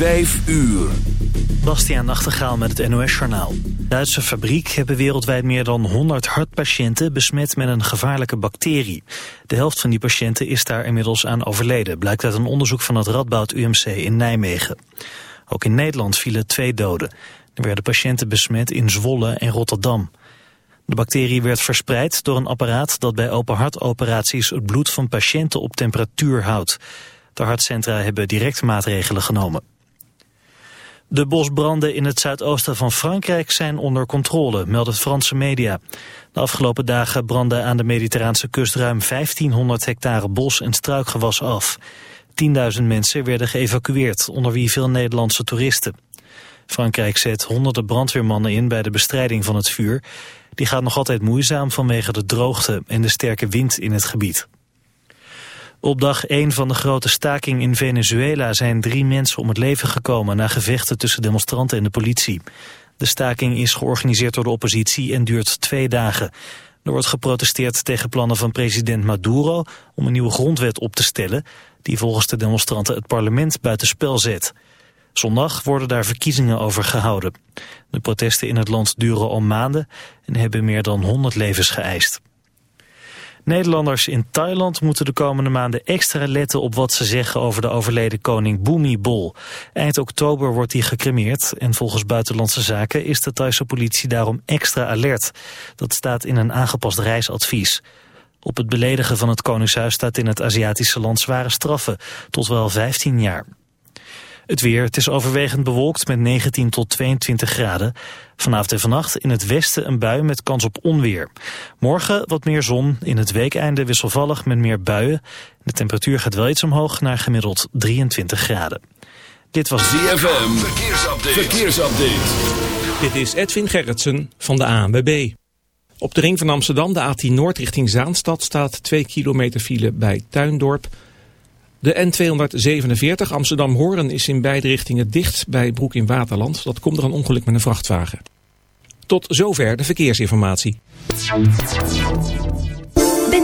Vijf uur. Bastiaan Nachtegaal met het NOS-journaal. Duitse fabriek hebben wereldwijd meer dan 100 hartpatiënten besmet met een gevaarlijke bacterie. De helft van die patiënten is daar inmiddels aan overleden, blijkt uit een onderzoek van het Radboud UMC in Nijmegen. Ook in Nederland vielen twee doden. Er werden patiënten besmet in Zwolle en Rotterdam. De bacterie werd verspreid door een apparaat dat bij openhartoperaties het bloed van patiënten op temperatuur houdt. De hartcentra hebben direct maatregelen genomen. De bosbranden in het zuidoosten van Frankrijk zijn onder controle, meldt Franse media. De afgelopen dagen brandden aan de Mediterraanse kust ruim 1500 hectare bos en struikgewas af. 10.000 mensen werden geëvacueerd, onder wie veel Nederlandse toeristen. Frankrijk zet honderden brandweermannen in bij de bestrijding van het vuur. Die gaat nog altijd moeizaam vanwege de droogte en de sterke wind in het gebied. Op dag 1 van de grote staking in Venezuela zijn drie mensen om het leven gekomen na gevechten tussen demonstranten en de politie. De staking is georganiseerd door de oppositie en duurt twee dagen. Er wordt geprotesteerd tegen plannen van president Maduro om een nieuwe grondwet op te stellen die volgens de demonstranten het parlement buitenspel zet. Zondag worden daar verkiezingen over gehouden. De protesten in het land duren al maanden en hebben meer dan 100 levens geëist. Nederlanders in Thailand moeten de komende maanden extra letten op wat ze zeggen over de overleden koning Bhumibol. Eind oktober wordt hij gecremeerd en volgens Buitenlandse Zaken is de Thaise politie daarom extra alert. Dat staat in een aangepast reisadvies. Op het beledigen van het koningshuis staat in het Aziatische land zware straffen, tot wel 15 jaar. Het weer, het is overwegend bewolkt met 19 tot 22 graden. Vanavond en vannacht in het westen een bui met kans op onweer. Morgen wat meer zon, in het weekeinde wisselvallig met meer buien. De temperatuur gaat wel iets omhoog naar gemiddeld 23 graden. Dit was ZFM, verkeersupdate. verkeersupdate. Dit is Edwin Gerritsen van de ANWB. Op de ring van Amsterdam, de A10 Noord richting Zaanstad, staat 2 kilometer file bij Tuindorp... De N247 Amsterdam-Hoorn is in beide richtingen dicht bij Broek in Waterland. Dat komt er een ongeluk met een vrachtwagen. Tot zover de verkeersinformatie.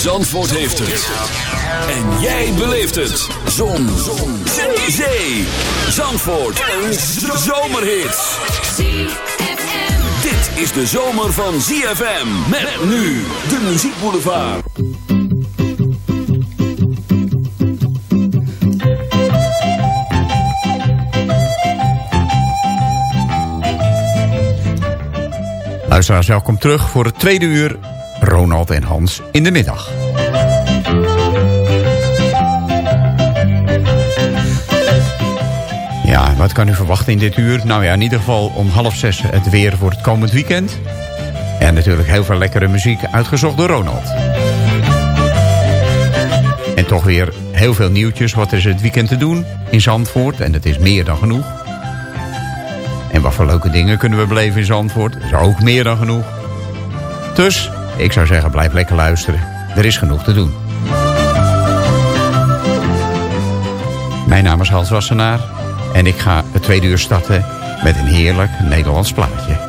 Zandvoort heeft het. En jij beleeft het. Zon. Zon. Zee. Zandvoort. Een zomerhit. Dit is de zomer van ZFM. Met nu de muziekboulevard. Luisteraars, welkom terug voor het tweede uur Ronald en Hans in de middag. Wat kan u verwachten in dit uur? Nou ja, in ieder geval om half zes het weer voor het komend weekend. En natuurlijk heel veel lekkere muziek uitgezocht door Ronald. En toch weer heel veel nieuwtjes. Wat is het weekend te doen in Zandvoort? En het is meer dan genoeg. En wat voor leuke dingen kunnen we beleven in Zandvoort? Dat is ook meer dan genoeg. Dus ik zou zeggen, blijf lekker luisteren. Er is genoeg te doen. Mijn naam is Hans Wassenaar. En ik ga het tweede uur starten met een heerlijk Nederlands plaatje.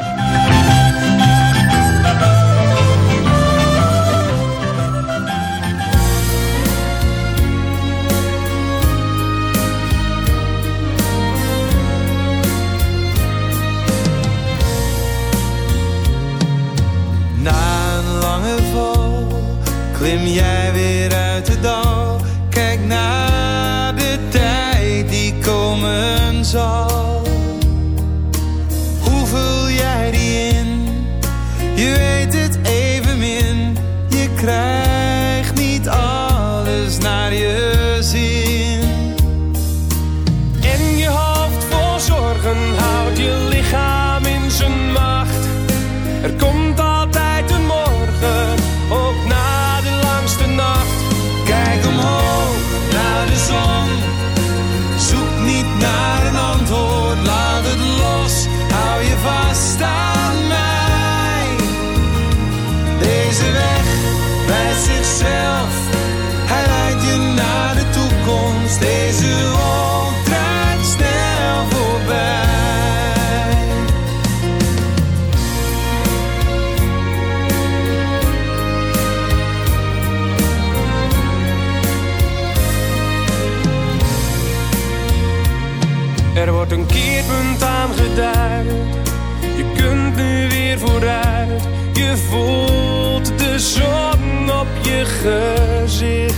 Gezicht.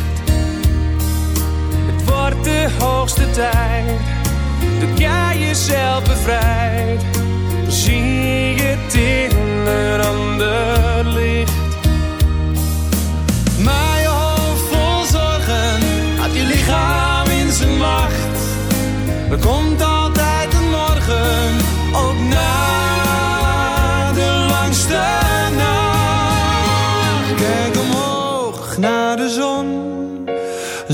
Het wordt de hoogste tijd dat jij jezelf bevrijdt. Zie het in een ander licht. Je hoofd vol zorgen had je lichaam in zijn macht. Er komt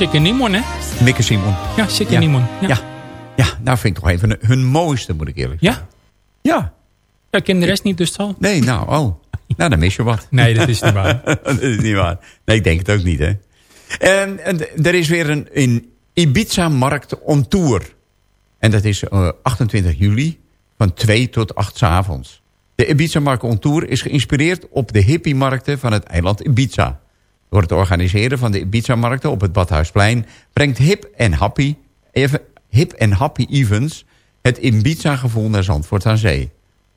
Sikke Nimon, hè? Mikke Simon. Ja, Sikke Ja. Ja. Ja. ja, nou vind ik toch even hun mooiste, moet ik eerlijk Ja? zeggen. Ja. Ja, ik ken de rest niet, dus zal. Nee, nou, oh. Nou, dan mis je wat. Nee, dat is niet waar. dat is niet waar. Nee, ik denk het ook niet, hè. En, en er is weer een, een Ibiza-markt on tour. En dat is eh, 28 juli van 2 tot 8 's avonds. De Ibiza-markt on tour is geïnspireerd op de hippie-markten van het eiland Ibiza. Door het organiseren van de Ibiza-markten op het Badhuisplein... brengt Hip en Happy, even, hip en happy Events het Ibiza-gevoel naar Zandvoort aan Zee.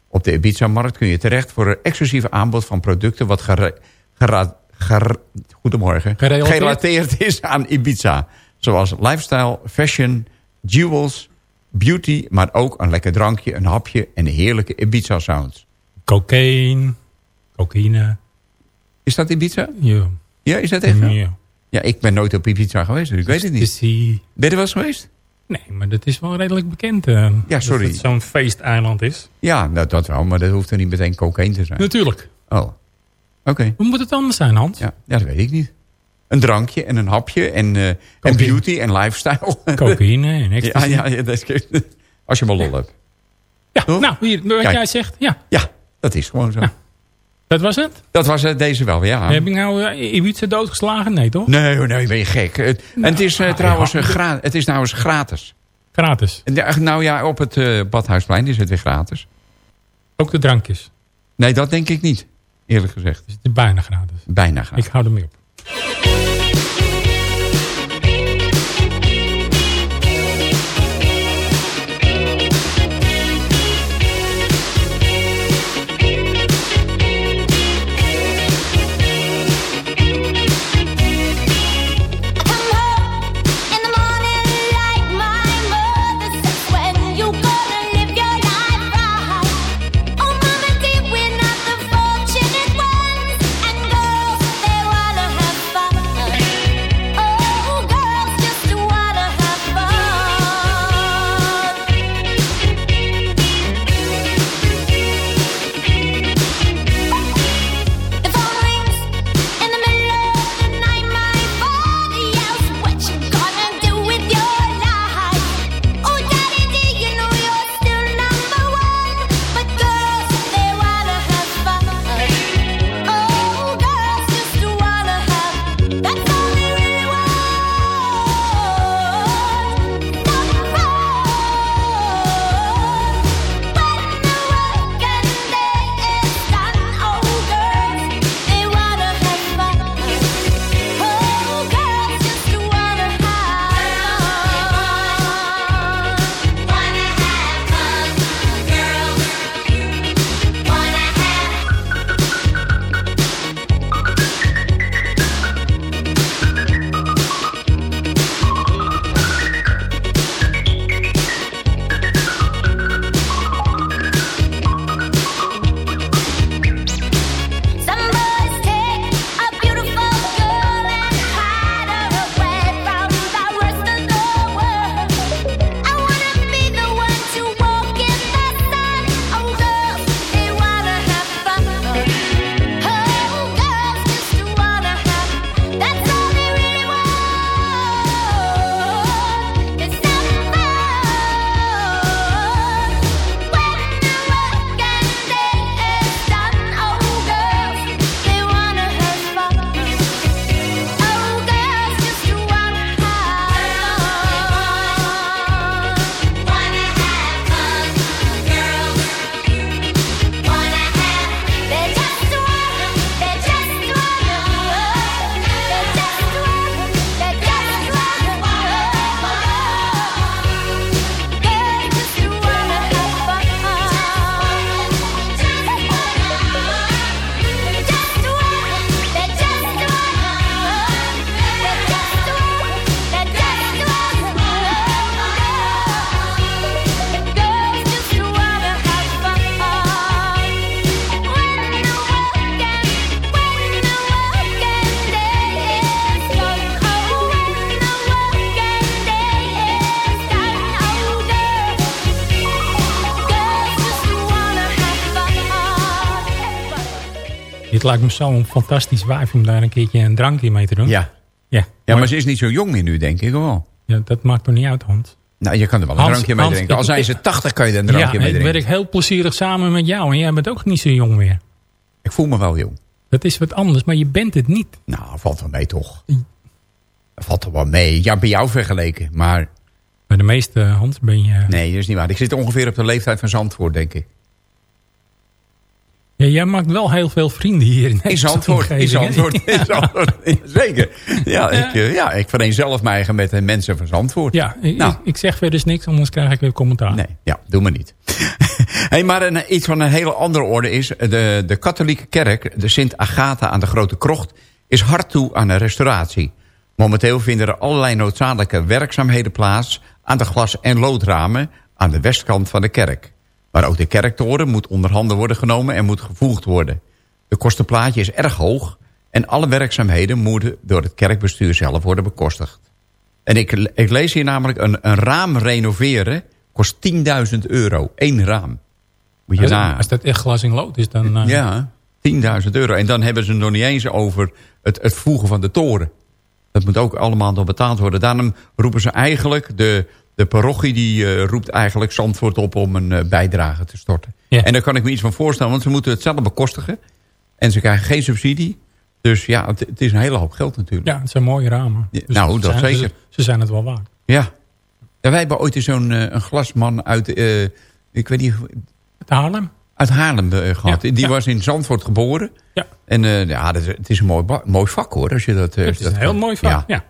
Op de Ibiza-markt kun je terecht voor een exclusief aanbod van producten... wat gera- gera- ger- Goedemorgen. Gerelateerd? gerelateerd is aan Ibiza. Zoals lifestyle, fashion, jewels, beauty... maar ook een lekker drankje, een hapje en heerlijke Ibiza-sounds. Cocaïne, cocaïne. Is dat Ibiza? Ja. Ja, is dat echt? zo? Ja. Ja, ik ben nooit op Ibiza geweest, dus ik weet het niet. Dus die... Ben je er wel eens geweest? Nee, maar dat is wel redelijk bekend. eh, Ja, sorry. Dat het zo'n feesteiland is. Ja, nou, dat wel, maar dat hoeft er niet meteen cocaïne te zijn. Natuurlijk. Oh, oké. Hoe moet het anders zijn, Hans? Ja, ja, dat weet ik niet. Een drankje en een hapje en, eh, en beauty en lifestyle. Cocaïne en ecstasy. ja, ja, dat is, als je maar lol hebt. Ja, Toch? nou, hier, wat jij zegt. Ja, Ja, dat is gewoon zo. Ja. Dat was het. Dat was eh, deze wel, ja. Heb ik nou uh, Ibiza doodgeslagen? Nee, toch? Nee, nee, ben je gek. Het- en het is eh, nou, trouwens ja. eh, het is trouwens gratis. Gratis. En ja, Nou ja, op het eh, Badhuisplein is het weer gratis. Ook de drankjes. Nee, dat denk ik niet, eerlijk gezegd. Dus het is bijna gratis. Bijna gratis. Ik hou ermee op. Het lijkt me zo'n fantastisch wijf om daar een keertje een drankje mee te doen. Ja. Ja, ja, maar ze is niet zo jong meer nu, denk ik wel. ja, dat maakt toch niet uit, Hans? Nou, je kan er wel een Hans- drankje mee Hans, drinken. Al zijn ze 80, kan je er een Ja, drankje mee drinken. werk heel plezierig samen met jou. En jij bent ook niet zo jong meer. Ik voel me wel jong. Dat is wat anders, maar je bent het niet. Nou, valt wel mee toch? Valt er wel mee. Ja, bij jou vergeleken. Maar Bij de meeste, Hans, ben je... nee, dat is niet waar. Ik zit ongeveer op de leeftijd van Zandvoort, denk ik. Ja, jij maakt wel heel veel vrienden hier in Zandvoort. In omgeving, hè? Zandvoort. In Zandvoort. Zeker. Ja, ik, eh, ja, ik vereenzelf met de mensen van Zandvoort. Ja, ik, Nou. ik, ik zeg verder niks, anders krijg ik weer commentaar. Nee, ja, doe maar niet. hey, maar een, iets van een hele andere orde is... De, de katholieke kerk, de Sint Agatha aan de Grote Krocht... is hard toe aan een restauratie. Momenteel vinden er allerlei noodzakelijke werkzaamheden plaats... aan de glas- en loodramen aan de westkant van de kerk. Maar ook de kerktoren moet onder handen worden genomen en moet gevoegd worden. De kostenplaatje is erg hoog... en alle werkzaamheden moeten door het kerkbestuur zelf worden bekostigd. En ik, ik lees hier namelijk een, een raam renoveren kost 10.000 euro. Eén raam. Moet je Als, na. als dat echt glas in lood is, dan... eh, Ja, 10.000 euro. En dan hebben ze het nog niet eens over het, het voegen van de toren. Dat moet ook allemaal nog betaald worden. Daarom roepen ze eigenlijk, de, de parochie die eh, roept eigenlijk Zandvoort op om een eh, bijdrage te storten. Ja. En daar kan ik me iets van voorstellen, want ze moeten het zelf bekostigen. En ze krijgen geen subsidie. Dus ja, het, het is een hele hoop geld natuurlijk. Ja, het zijn mooie ramen. Ja, Dus nou, ze dat zijn- zeker. Ze, ze zijn het wel waard. Ja. ja wij hebben ooit eens zo'n eh, een glasman uit, ik weet niet, Het Haarlem? uit Haarlem eh, gehad. Ja, Die was in Zandvoort geboren. Ja, En ja, dat het is een mooi, mooi vak hoor. Als je dat, het is dat een heel kan. mooi vak. Ja.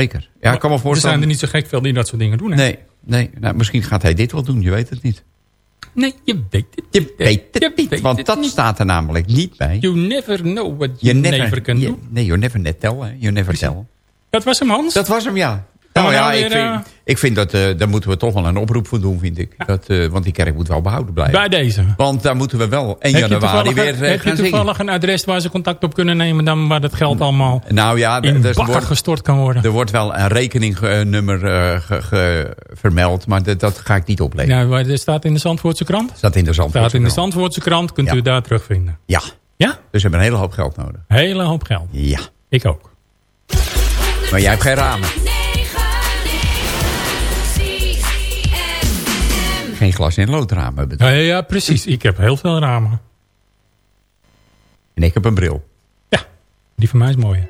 Zeker. Ja, ik kan me Er voorstellen. zijn er niet zo gek veel die dat soort dingen doen. Hè? Nee, nee nou, misschien gaat hij dit wel doen. Je weet het niet. Nee, je weet het Je niet. weet het Je niet. weet Want het dat niet. staat er namelijk niet bij. You never know what you, never, can do. Nee, you never net tell. Hè. You never tell. Dat was hem, Hans. Dat was hem, ja. Nou ja, nou ik weer, vind, eh, ik vind dat, eh, daar moeten we toch wel een oproep voor doen, vind ik. Dat, eh, want die kerk moet wel behouden blijven. Bij deze. Want daar moeten we wel 1 Heb je januari weer eh, heb je zingen. toevallig een adres waar ze contact op kunnen nemen... dan waar dat geld allemaal Nou ja, in bakken wordt, gestort kan worden? er wordt wel een rekeningnummer ge- ge- vermeld, maar dat, dat ga ik niet oplezen. Ja, waar- dat staat in de Zandvoortse krant? Staat in de Staat in de Zandvoortse krant. Zandvoortse krant, kunt Ja. u daar terugvinden. Ja, Ja? dus we hebben een hele hoop geld nodig. Hele hoop geld. Ja, Ik ook. maar jij hebt geen ramen. Geen glas- en loodramen. bedoel. Ja, ja, ja, precies. Ik heb heel veel ramen. En ik heb een bril. Ja, die van mij is mooi.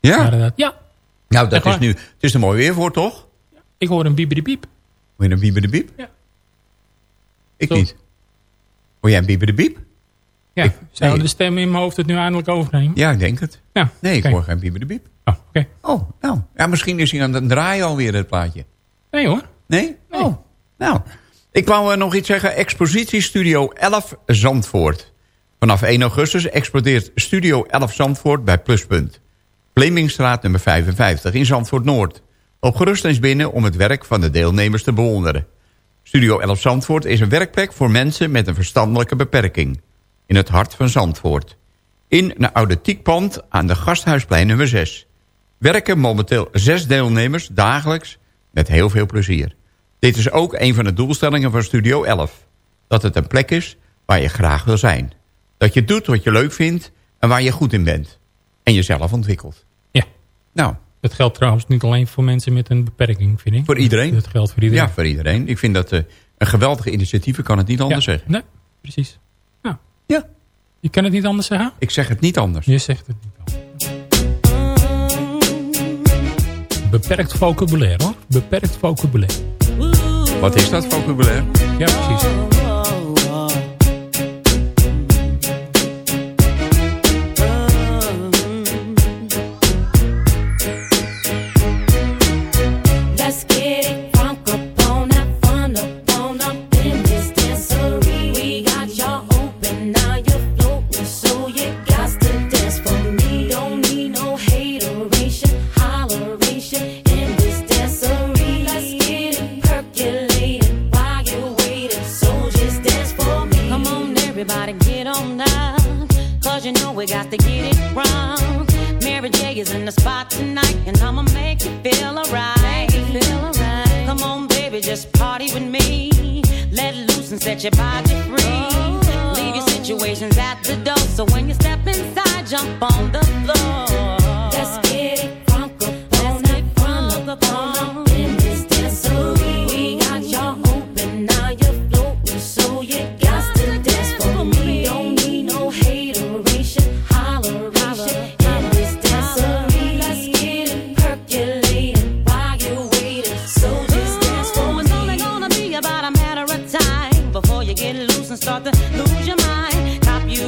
Ja? dat. ja, Nou, dat is nu... Het is er mooi weer voor, toch? ik hoor een bieberi piep. Hoor je een bieber de biep? Ja. Ik Zo. niet. Hoor jij een bieber de biep? Ja, Ik- zou nee. de stem in mijn hoofd het nu eindelijk overnemen? Ja, ik denk het. Ja, Nee, ik hoor geen bieber de biep. Oh, oké. Oh, nou. Ja, misschien is hij aan het draaien alweer, het plaatje. Nee hoor. Nee? Oh, nou. Ik wou eh, nog iets zeggen. Expositiestudio 11 Zandvoort. Vanaf 1 augustus explodeert Studio 11 Zandvoort bij Pluspunt. Vlemingstraat nummer 55 in Zandvoort Noord. Op gerust eens binnen om het werk van de deelnemers te bewonderen. Studio 11 Zandvoort is een werkplek voor mensen met een verstandelijke beperking. In het hart van Zandvoort. In een authentiekpand aan de Gasthuisplein nummer 6. Werken momenteel zes deelnemers dagelijks met heel veel plezier. Dit is ook een van de doelstellingen van Studio 11. Dat het een plek is waar je graag wil zijn. Dat je doet wat je leuk vindt en waar je goed in bent. En jezelf ontwikkelt. Ja. Nou, Dat geldt trouwens niet alleen voor mensen met een beperking, vind ik. Voor iedereen? Dat geldt voor iedereen. ja, voor iedereen. Ik vind dat eh, een geweldige initiatief. Ik kan het niet anders Ja. zeggen. Nee, precies. Nou, Ja, je kan het niet anders zeggen? ik zeg het niet anders. Je zegt het niet anders. Beperkt vocabulaire hoor. Beperkt vocabulaire. Wat is dat vocabulaire? Ja, precies.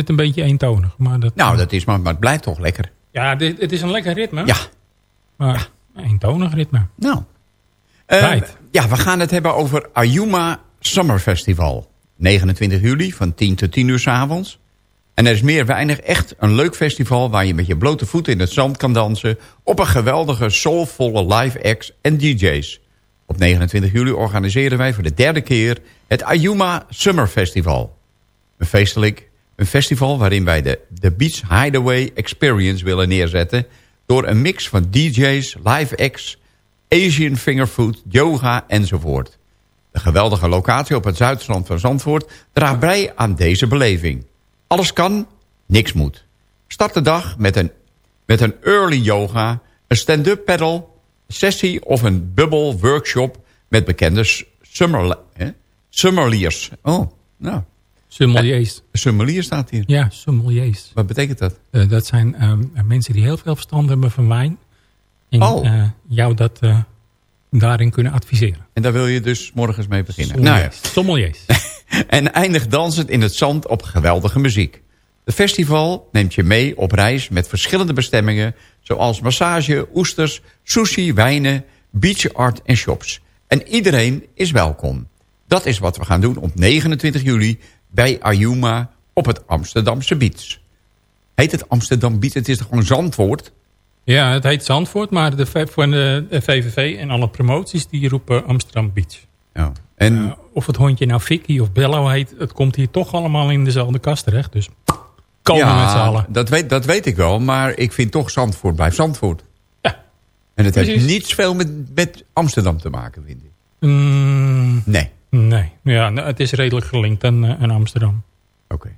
het een beetje eentonig. Maar dat, Nou, dat is maar, maar het blijft toch lekker. Ja, dit, het is een lekker ritme. Ja. Maar eentonig ritme. Nou. Eh, Right. Ja, we gaan het hebben over Ayuma Summer Festival. 29 juli van 10 tot 10 uur s avonds. En er is meer weinig echt een leuk festival... waar je met je blote voeten in het zand kan dansen... op een geweldige, soulvolle live acts en DJ's. Op 29 juli organiseren wij voor de derde keer... het Ayuma Summer Festival. Een feestelijk een festival waarin wij de, de Beach Hideaway Experience willen neerzetten... door een mix van DJ's, live acts, Asian fingerfood, yoga enzovoort. De geweldige locatie op het zuidstrand van Zandvoort draagt bij aan deze beleving. Alles kan, niks moet. Start de dag met een, met een early yoga, een stand-up paddle, sessie of een bubble workshop met bekende summer, hè? sommeliers. Oh, nou, Sommeliers. sommelier staat hier. Ja, sommeliers. Wat betekent dat? Eh, dat zijn ehm, mensen die heel veel verstand hebben van wijn. En Oh. eh, jou dat eh, daarin kunnen adviseren. En daar wil je dus morgens mee beginnen. Nou ja. Sommeliers. En eindig dansend in het zand op geweldige muziek. De festival neemt je mee op reis met verschillende bestemmingen... zoals massage, oesters, sushi, wijnen, beach art en shops. En iedereen is welkom. Dat is wat we gaan doen op 29 juli bij Ayuma op het Amsterdamse Beach. Heet het Amsterdam Beach? Het is toch gewoon Zandvoort? Ja, het heet Zandvoort, maar de, de, VVV en alle promoties die roepen Amsterdam Beach. Ja. En of het hondje nou Vicky of Bello heet, het komt hier toch allemaal in dezelfde kast terecht. Dus komen ja, met z'n allen. Dat weet, dat weet ik wel, maar ik vind toch Zandvoort blijft Zandvoort. Ja. En het heeft niets veel met, met Amsterdam te maken, vind ik. Mm, Nee. Nee, ja, nou, het is redelijk gelinkt aan, eh, aan Amsterdam. Oké.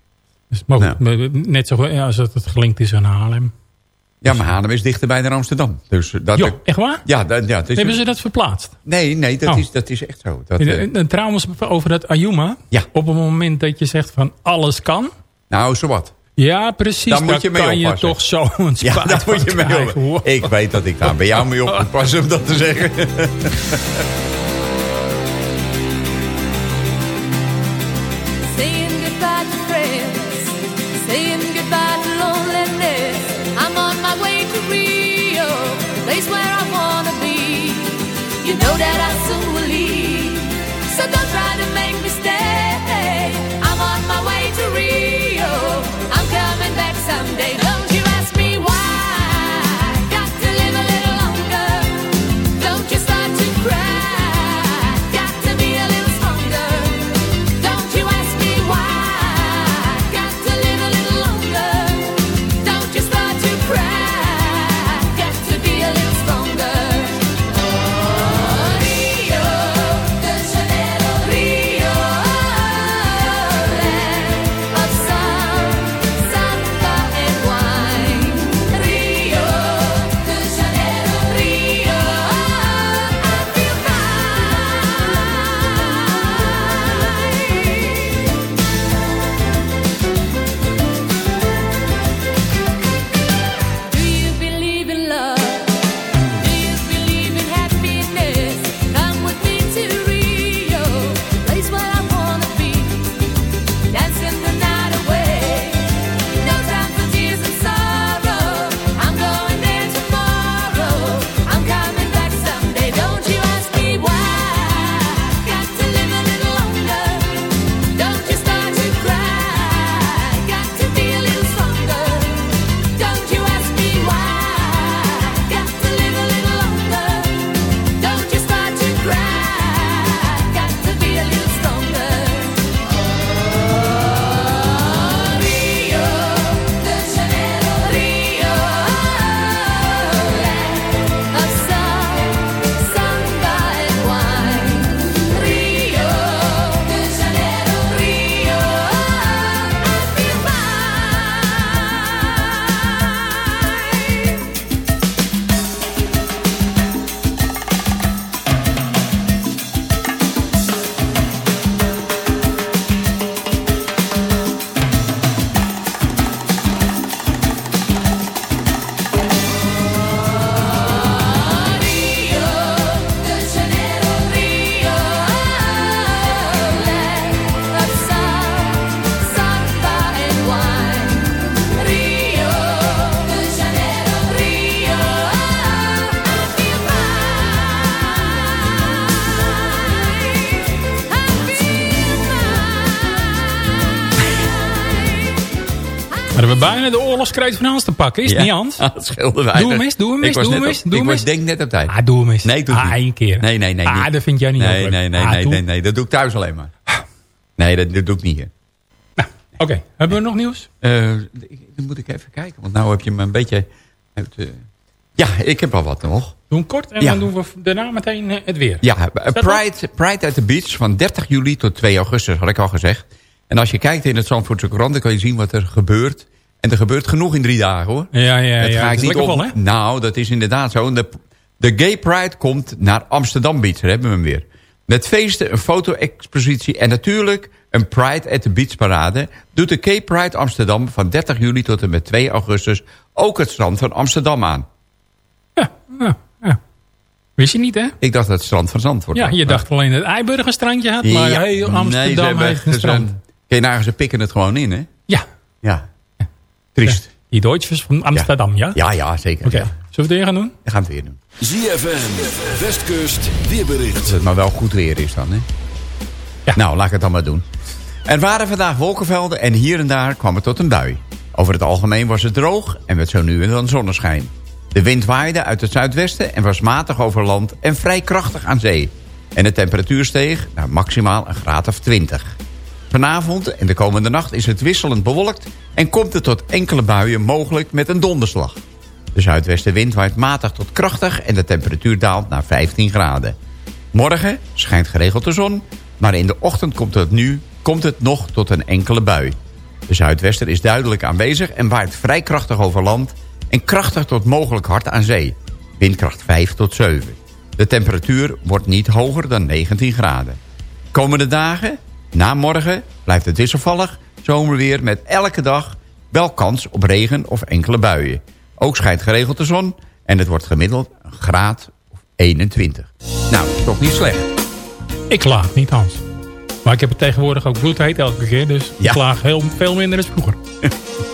Dus, Nou. net zo als het het gelinkt is aan Haarlem. Ja, maar Haarlem is dichterbij dan Amsterdam. Dus dat, Jo, echt waar? Ja, dat, ja Hebben ze dat verplaatst? Nee, nee, dat, Oh. is, dat is echt zo. Dat, En, eh, en- en trouwens, over dat Ayuma. Ja. Op het moment dat je zegt van alles kan. nou, zowat. Ja, precies. Daar moet je mee kan je oppassen. toch zo een Ja, daar moet je mee. Ik weet dat ik daar bij jou mee op moet passen om dat te zeggen. You know that I soon bijna de oorlogskreet van Hans te pakken. Is het Ja, niet Hans? Dat scheelde weinig. Doe hem eens, doe hem eens, doe hem op- eens, doe Ik was denk net op tijd. Ah, doe hem eens. Nee, doe ah, één keer. Nee, nee, nee. Ah, niet. dat vind jij niet Nee, nee, nee, Ah, nee, nee, nee. Dat doe ik thuis alleen maar. Nee, dat, dat doe ik niet hier. Oké, hebben we nog nieuws? Eh, dan moet ik even kijken, want nou heb je me een beetje... Uit, eh, ja, ik heb al wat nog. Doe hem kort en Ja. dan doen we daarna meteen eh, het weer. Ja, Pride, Pride at the Beach van 30 juli tot 2 augustus, had ik al gezegd. En als je kijkt in het Zandvoortse krant, dan kan je zien wat er gebeurt. En er gebeurt genoeg in drie dagen, hoor. Ja, ja, Dat ja. ga ik is niet op. Nou, dat is inderdaad zo. De, de Gay Pride komt naar Amsterdam Beach. Daar hebben we hem weer. Met feesten, een foto-expositie en natuurlijk een Pride at the Beach parade... doet de Gay Pride Amsterdam van 30 juli tot en met 2 augustus... ook het strand van Amsterdam aan. Wist je niet, hè? Ik dacht dat het strand van Zandvoort Ja, was. je dacht alleen dat het Eiburg een strandje had, maar Ja. heel Nee, Amsterdam hebben- heeft een strand. Kijk, nou, ze pikken het gewoon in, hè? Ja, Ja. Triest. die Duitsers van Amsterdam, ja? Ja, ja, zeker. Oké, Ja. zullen we het weer gaan doen? Dan gaan we het weer doen. ZFM, Westkust, weerbericht. Dat het maar wel goed weer is dan, hè? Ja. Nou, laat ik het dan maar doen. Er waren vandaag wolkenvelden en hier en daar kwam het tot een bui. Over het algemeen was het droog en met zo nu en dan zonneschijn. De wind waaide uit het zuidwesten en was matig over land en vrij krachtig aan zee. En de temperatuur steeg naar maximaal een graad of 20. Vanavond en de komende nacht is het wisselend bewolkt... en komt het tot enkele buien mogelijk met een donderslag. De zuidwestenwind waait matig tot krachtig... en de temperatuur daalt naar 15 graden. Morgen schijnt geregeld de zon... maar in de ochtend komt het nu komt het nog tot een enkele bui. De zuidwester is duidelijk aanwezig en waait vrij krachtig over land... en krachtig tot mogelijk hard aan zee. Windkracht 5 tot 7. De temperatuur wordt niet hoger dan 19 graden. Komende dagen, na morgen, blijft het wisselvallig. Zomerweer met elke dag wel kans op regen of enkele buien. Ook schijnt geregeld de zon en het wordt gemiddeld een graad of 21. Nou, toch niet slecht. Ik klaag niet, Hans. Maar ik heb het tegenwoordig ook bloedheet elke keer, dus ik klaag heel, veel minder dan vroeger.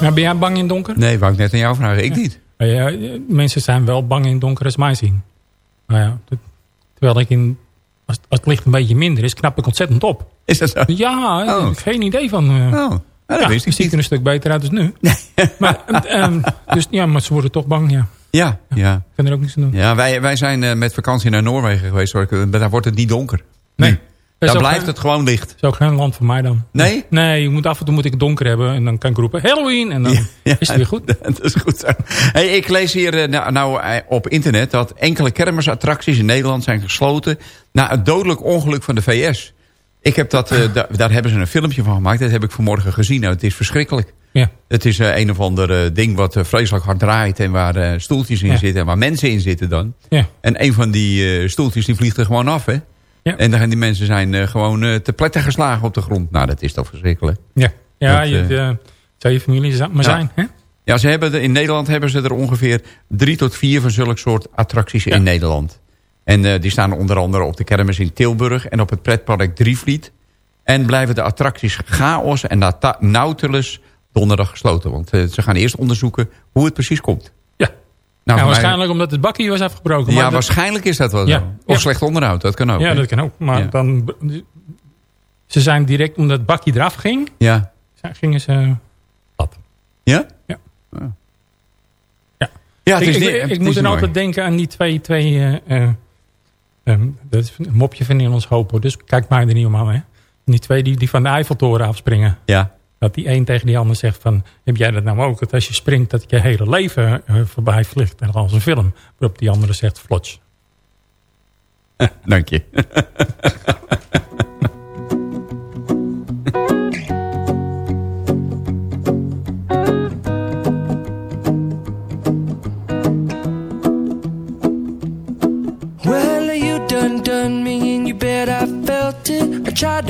Maar ben jij bang in donker? Nee, wou ik net aan jou vragen. Ik niet. Ja, ja, mensen zijn wel bang in donker als mij zien. Nou ja, terwijl ik in... Als, als het licht een beetje minder is, knap ik ontzettend op. Is dat zo? Ja, Oh. ik geen idee van... eh, Oh, nou, dat ja, wist ik ziet er een stuk beter uit als nu. maar, eh, ehm, dus, ja, maar ze worden toch bang, ja. Ja, ja. Ik kan er ook niets aan doen. ja wij, wij zijn eh, met vakantie naar Noorwegen geweest. hoor. Daar wordt het niet donker. Nee. Ook blijft geen- het gewoon licht. Is ook geen land voor mij dan. Nee? Nee, je moet af en toe moet ik het donker hebben. En dan kan ik roepen Halloween. En dan Ja, is het weer goed. Dat is goed zo. Hey, ik lees hier eh, nou, nou, eh, op internet dat enkele kermisattracties in Nederland zijn gesloten... na het dodelijk ongeluk van de VS. Ik heb dat, eh, da- daar hebben ze een filmpje van gemaakt. Dat heb ik vanmorgen gezien. Nou, het is verschrikkelijk. Ja. Het is een of ander ding wat vreselijk hard draait... en waar stoeltjes in Ja. zitten en waar mensen in zitten dan. Ja. En een van die stoeltjes die vliegt er gewoon af, hè? Ja. En dan gaan die mensen zijn eh, gewoon eh, te pletten geslagen op de grond. Nou, dat is toch verschrikkelijk. Ja, ja Dat, je, eh, zou je familie maar zijn. Hè? Ja, ze hebben in Nederland hebben ze er ongeveer drie tot vier van zulke soort attracties Ja. in Nederland. En die staan onder andere op de kermis in Tilburg en op het pretpark Drievliet. En blijven de attracties Chaos en Nautilus donderdag gesloten. Want ze gaan eerst onderzoeken hoe het precies komt. Ja. Nou, ja, mij- waarschijnlijk omdat het bakje was afgebroken. maar ja, dat- waarschijnlijk is dat wel Ja. zo. Of Ja. slecht onderhoud, dat kan ook. Ja, dat kan ook. Maar Ja. dan... Ze zijn direct, omdat het bakje eraf ging, Ja. gingen ze... Plat. Ja? Ja. Ja. Ja. Ja, het ik is ik, niet- ik het is moet dan altijd denken aan die twee... twee eh, eh, ehm, dat is een mopje van in ons hoop. hoor. Dus kijk mij er niet om aan. Hè. Die twee die, die van de Eiffeltoren afspringen. Ja. Dat die een tegen die ander zegt van... Heb jij dat nou ook? Dat als je springt dat je hele leven eh, voorbij vliegt. En als een film. Waarop die andere zegt vlotsch. Dank je.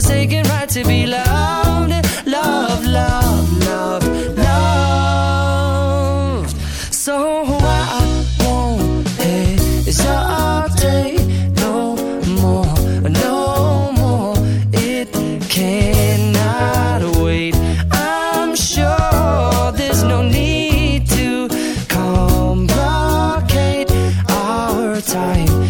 forsaken right to be loved, love, love, love, loved. So I won't hesitate no more, no more. It cannot wait. I'm sure there's no need to complicate. Our time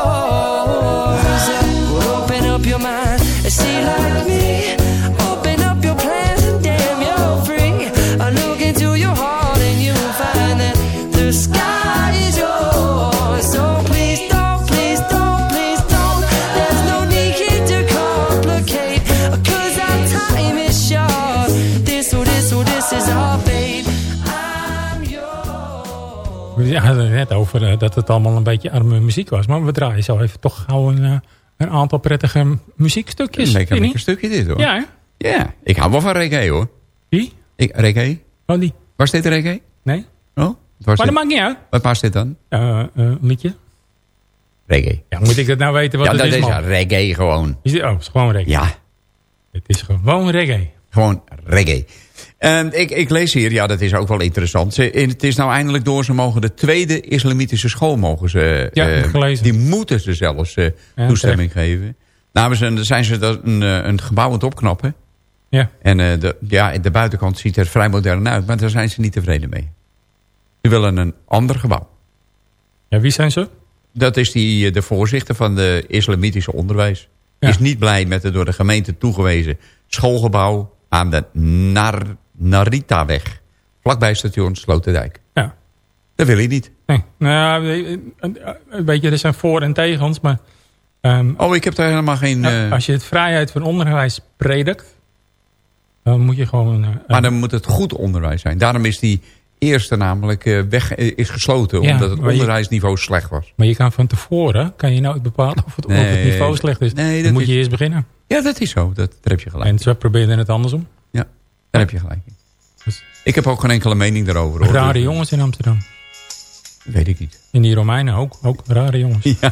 Het net over eh, dat het allemaal een beetje arme muziek was. Maar we draaien zo even toch gauw een, eh, een aantal prettige muziekstukjes. Een lekker, lekker stukje dit hoor. Ja? Ja, ik hou wel van reggae hoor. Wie? Ik, reggae? Oh, die. Waar staat reggae? Nee? Oh? Waar Maar dat maakt niet uit. Wat waar zit dan? Een liedje. Reggae. Ja, moet ik dat nou weten wat ja, het dat is, ja, reggae gewoon. Is dit- oh, het is gewoon reggae. Ja, Het is gewoon reggae. Gewoon reggae. En ik, ik lees hier, ja, dat is ook wel interessant. Ze, het is nou eindelijk door, ze mogen de tweede islamitische school mogen ze... Ja, eh, ik gelezen. Die moeten ze zelfs eh, Ja, toestemming geven. Nou, ze, zijn ze dat een, eh, een gebouw aan het opknappen. Ja. En eh, de, ja, de buitenkant ziet er vrij modern uit, maar daar zijn ze niet tevreden mee. Ze willen een ander gebouw. Ja, wie zijn ze? Dat is die, de voorzitter van de islamitische onderwijs. Ja. Is niet blij met het door de gemeente toegewezen schoolgebouw aan de Nar Naritaweg. Vlakbij station Sloterdijk. Ja. Dat wil hij niet. Nee. Nou, ja, eh, eh, weet je, er zijn voor- en tegens, maar... ehm, Oh, ik heb daar helemaal geen... nou, eh, als je het vrijheid van onderwijs predikt... dan moet je gewoon... maar dan moet het goed onderwijs zijn. Daarom is die eerste namelijk weg is gesloten. Ja, omdat het je- onderwijsniveau slecht was. Maar je kan van tevoren kan je nooit bepalen of het, of het Nee. niveau slecht is. Nee, dan moet is- je eerst beginnen. Ja, dat is zo. Dat, daar heb je gelijk. En ze probeerden het andersom. Ja, daar heb je gelijk. in. Dus- Ik heb ook geen enkele mening daarover. Hoor. Rare Dus, jongens in Amsterdam. Weet ik niet. In die Romeinen ook. Ook rare jongens. If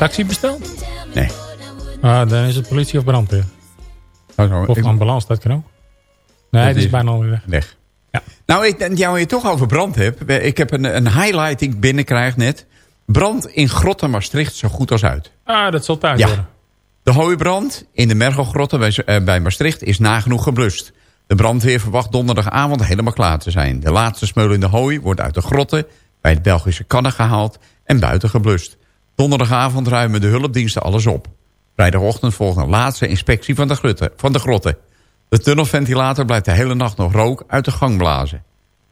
taxi besteld? Nee. Ah, dan is het politie of brandweer. zo. Of Ik- ambulance, dat kan ook. Nee, Dat het is, is- bijna alweer weg. Weg. Ja. Nou, ik, jou je toch over brand hebt. Ik heb een, een highlight die ik binnenkrijg net. Brand in Grotten Maastricht zo goed als uit. Ah, dat zal tijd Ja. worden. De hooibrand in de Mergelgrotten bij, eh, bij Maastricht is nagenoeg geblust. De brandweer verwacht donderdagavond helemaal klaar te zijn. De laatste smeulende hooi wordt uit de grotten bij het Belgische Kannen gehaald en buiten geblust. Donderdagavond ruimen de hulpdiensten alles op. Vrijdagochtend volgt een laatste inspectie van de, van de grotten. De tunnelventilator blijft de hele nacht nog rook uit de gang blazen.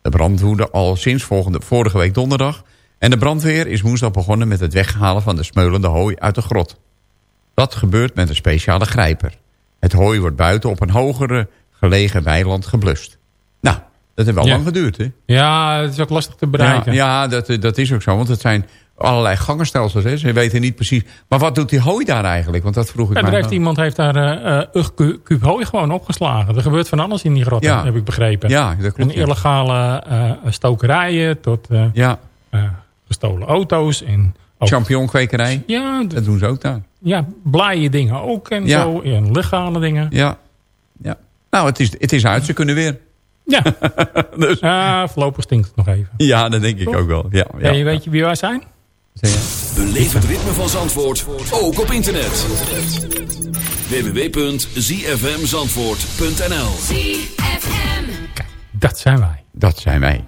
De brand woedde al sinds volgende, vorige week donderdag... en de brandweer is woensdag begonnen met het weghalen van de smeulende hooi uit de grot. Dat gebeurt met een speciale grijper. Het hooi wordt buiten op een hogere gelegen weiland geblust. Nou, dat heeft wel Ja. lang geduurd, hè? Ja, het is ook lastig te Ja, bereiken. ja dat, dat is ook zo, want het zijn allerlei gangenstelsels. Hè? Ze weten niet precies... Maar wat doet die hooi daar eigenlijk? Want dat vroeg ik Ja, mij. er heeft iemand heeft daar eh, een kuub hooi gewoon opgeslagen. Er gebeurt van alles in die grotten, Ja. heb ik begrepen. Ja, dat klopt. Een ja. illegale eh, stokerijen tot Ja, gestolen auto's. En ook, champignonkwekerij. ja, Dat doen ze ook daar. ja, blije dingen ook en Ja. zo. En legale dingen. Ja. ja. Nou, het is, het is uit. Ze kunnen weer. Ja, Dus, Ah, voorlopig stinkt het nog even. ja, dat denk ik ook wel. Ja, ja. Hey, weet je wie wij zijn? Beleef het ritme van Zandvoort, ook op internet. www.zfmzandvoort.nl Dat zijn wij. Dat zijn wij.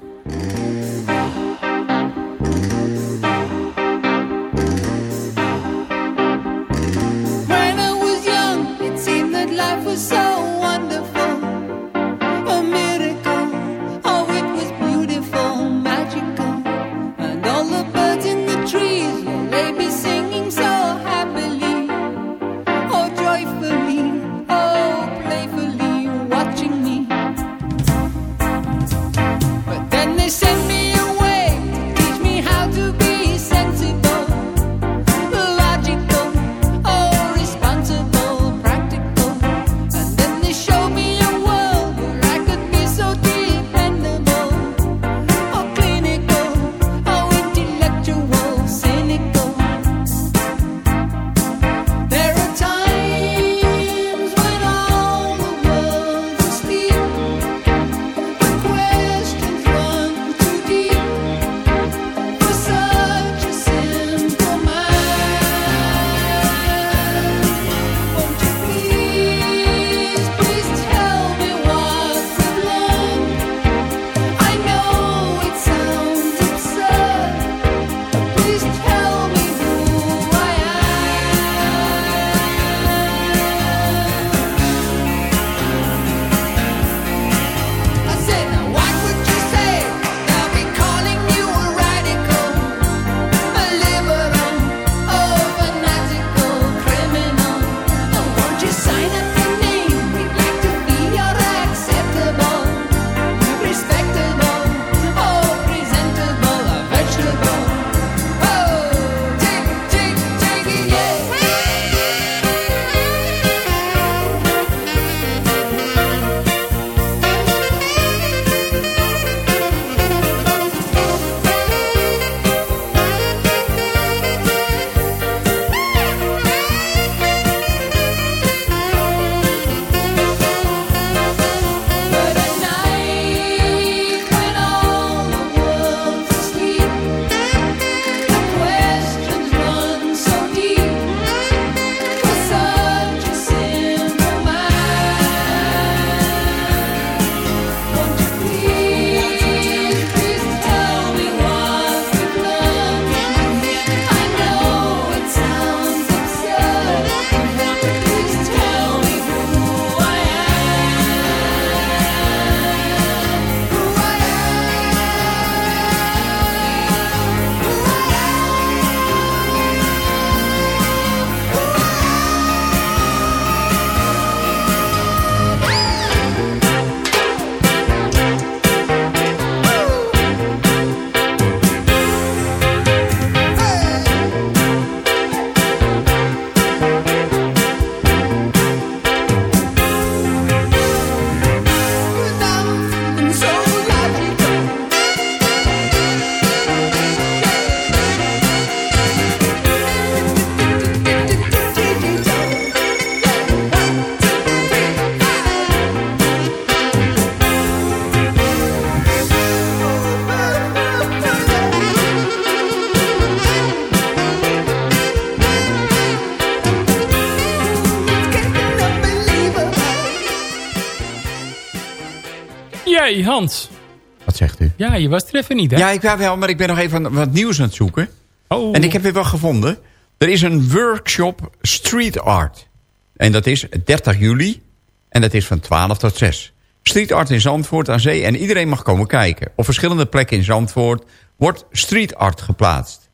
Wat zegt u? Ja, je was er even niet, hè? Ja, ik wou wel, maar ik ben nog even wat nieuws aan het zoeken. Oh. En ik heb weer wel gevonden. Er is een workshop street art. En dat is 30 juli. En dat is van 12 tot 6. Street art in Zandvoort aan zee. En iedereen mag komen kijken. Op verschillende plekken in Zandvoort wordt street art geplaatst.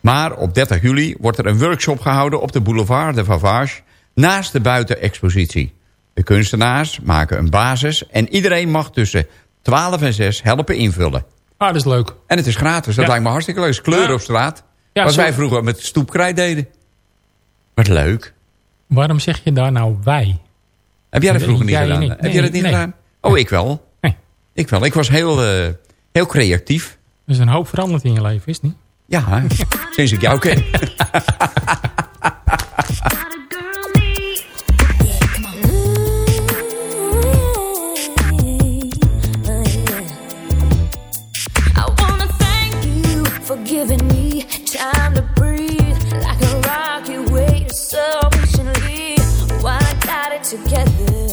Maar op 30 juli wordt er een workshop gehouden op de boulevard de Vavage... naast de buitenexpositie. De kunstenaars maken een basis... en iedereen mag tussen 12 en 6 helpen invullen. Ah, dat is leuk. En het is gratis, dat Ja. lijkt me hartstikke leuk. Kleuren Ja. op straat. Ja, wat zo- wij vroeger met stoepkrijt deden. Wat leuk. Waarom zeg je daar nou wij? Heb jij dat vroeger niet Jij gedaan? niet. Heb jij dat niet nee. gedaan? Oh, ik wel. Nee. Ik wel. Ik was heel, eh, heel creatief. Er is een hoop veranderd in je leven, is het niet? Ja, sinds ik jou ken. together.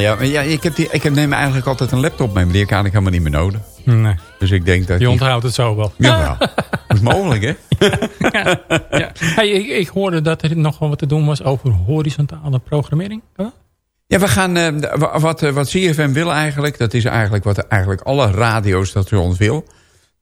Ja, ja, ja ik, heb die, ik heb, neem eigenlijk altijd een laptop mee. Maar die heb ik helemaal niet meer nodig. Nee, Dus ik denk dat... je onthoudt het zo wel. Jawel. Dat is mogelijk, hè? Ja. Hey, ik, ik hoorde dat er nog wel wat te doen was over horizontale programmering. Huh? Ja, we gaan, eh, wa- wat, eh, wat CFM wil eigenlijk, dat is eigenlijk wat eigenlijk alle radiostations wil.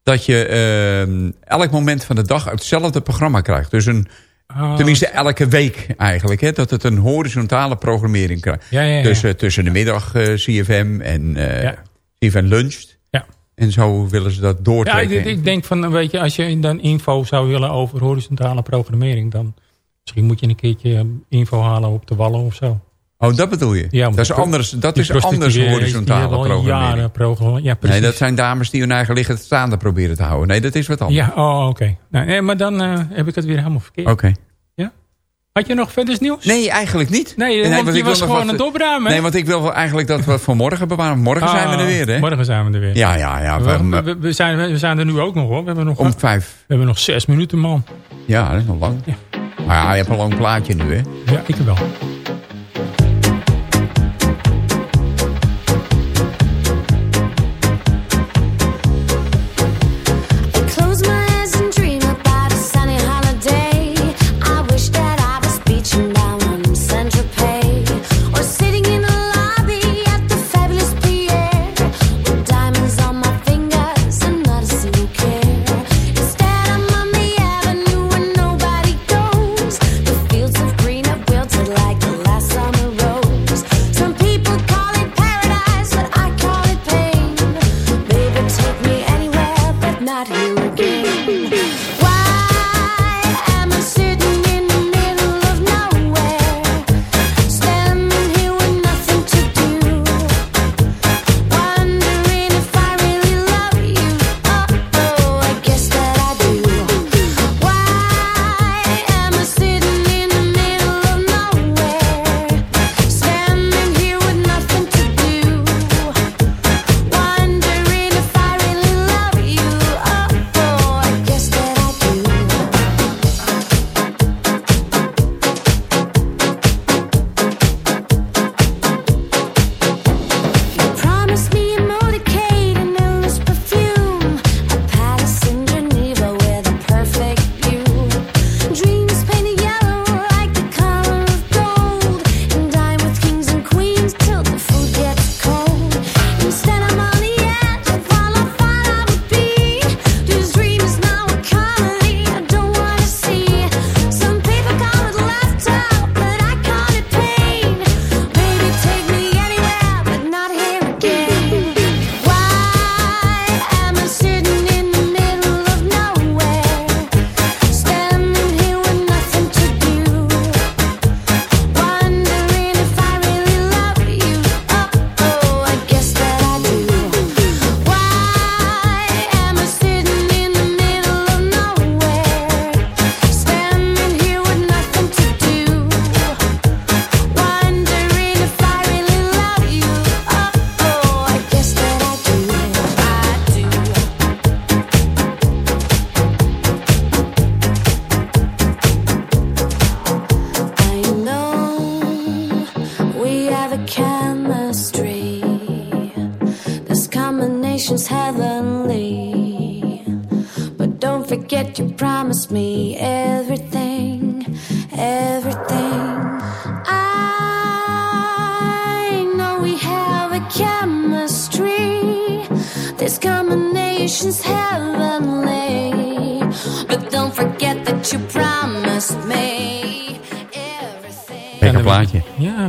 Dat je eh, elk moment van de dag hetzelfde programma krijgt. Dus een, Ah, tenminste elke week eigenlijk. Hè, dat het een horizontale programmering krijgt. Ja, ja, ja. Tussen, tussen de middag eh, CFM en eh, Ja. CFM luncht. Ja. En zo willen ze dat Ja, doortrekken. ik, ik denk van, weet je, als je dan info zou willen over horizontale programmering, dan misschien moet je een keertje eh, info halen op de wallen of zo. Oh, dat bedoel je? Ja, dat is de- anders, dat is anders horizontale al programmering. Jaren ja, precies. Nee, dat zijn dames die hun eigen lichaam staande proberen te houden. Nee, dat is wat anders. Ja, oh, oké. Nou, nee, maar dan eh, heb ik het weer helemaal verkeerd. Oké. Had je nog verder nieuws? Nee, eigenlijk niet. Nee, want want je was gewoon wat- aan het opruimen. Nee, want ik wil eigenlijk dat we voor morgen bewaren. Morgen zijn we er Ah, weer, hè? Morgen zijn we er weer. Ja, ja, ja. We, we- we, we zijn, we zijn er nu ook nog hoor. We hebben nog, om we vijf. hebben nog zes minuten man. Ja, dat is nog lang. Ja. Maar ja, je hebt een lang plaatje nu, hè? Ja, ik wel.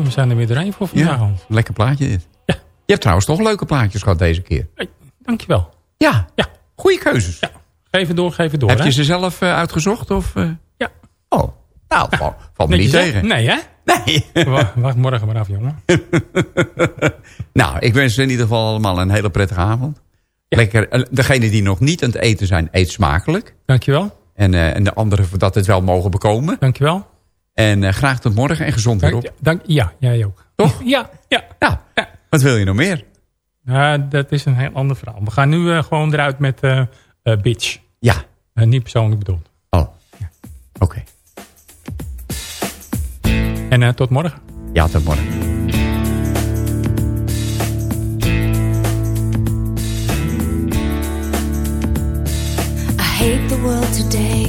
We zijn er weer doorheen voor vandaag. Ja, Hans. lekker plaatje dit. Ja. Je hebt trouwens toch leuke plaatjes gehad deze keer. Hey, dankjewel. Ja, Ja, goede keuzes. ja. Geef het door, geef het door. Heb hè? je ze zelf eh, uitgezocht? Of, eh? Ja. Oh, nou, valt, valt me niet tegen. Nee, hè? Nee. Wa- Wacht morgen maar af, jongen. nou, ik wens in ieder geval allemaal een hele prettige avond. Lekker, eh, degene die nog niet aan het eten zijn, eet smakelijk. Dankjewel. En, eh, en de anderen dat het wel mogen bekomen. Dankjewel. En eh, graag tot morgen en gezond weer Dank, op. dank, ja, jij ook. Toch? Ja, ja. Nou, wat wil je nog meer? Ja, dat is een heel ander verhaal. We gaan nu eh, gewoon eruit met eh bitch. Ja. Niet persoonlijk bedoeld. Oh, oké. En eh, tot morgen. Ja, tot morgen. I hate the world today.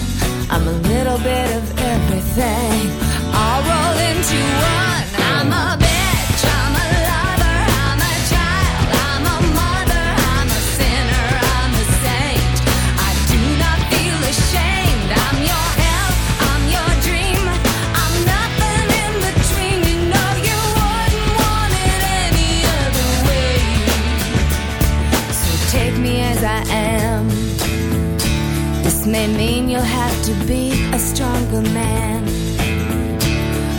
I'm a little bit of everything. All rolled into one. I'm a may mean you'll have to be a stronger man.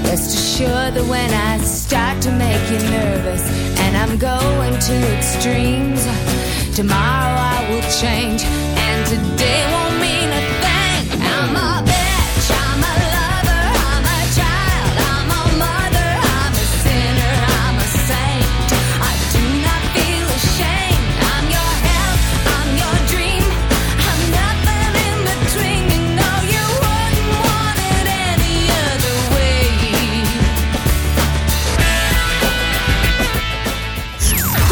Rest assured that when I start to make you nervous and I'm going to extremes, tomorrow I will change and today won't mean a thing. I'm a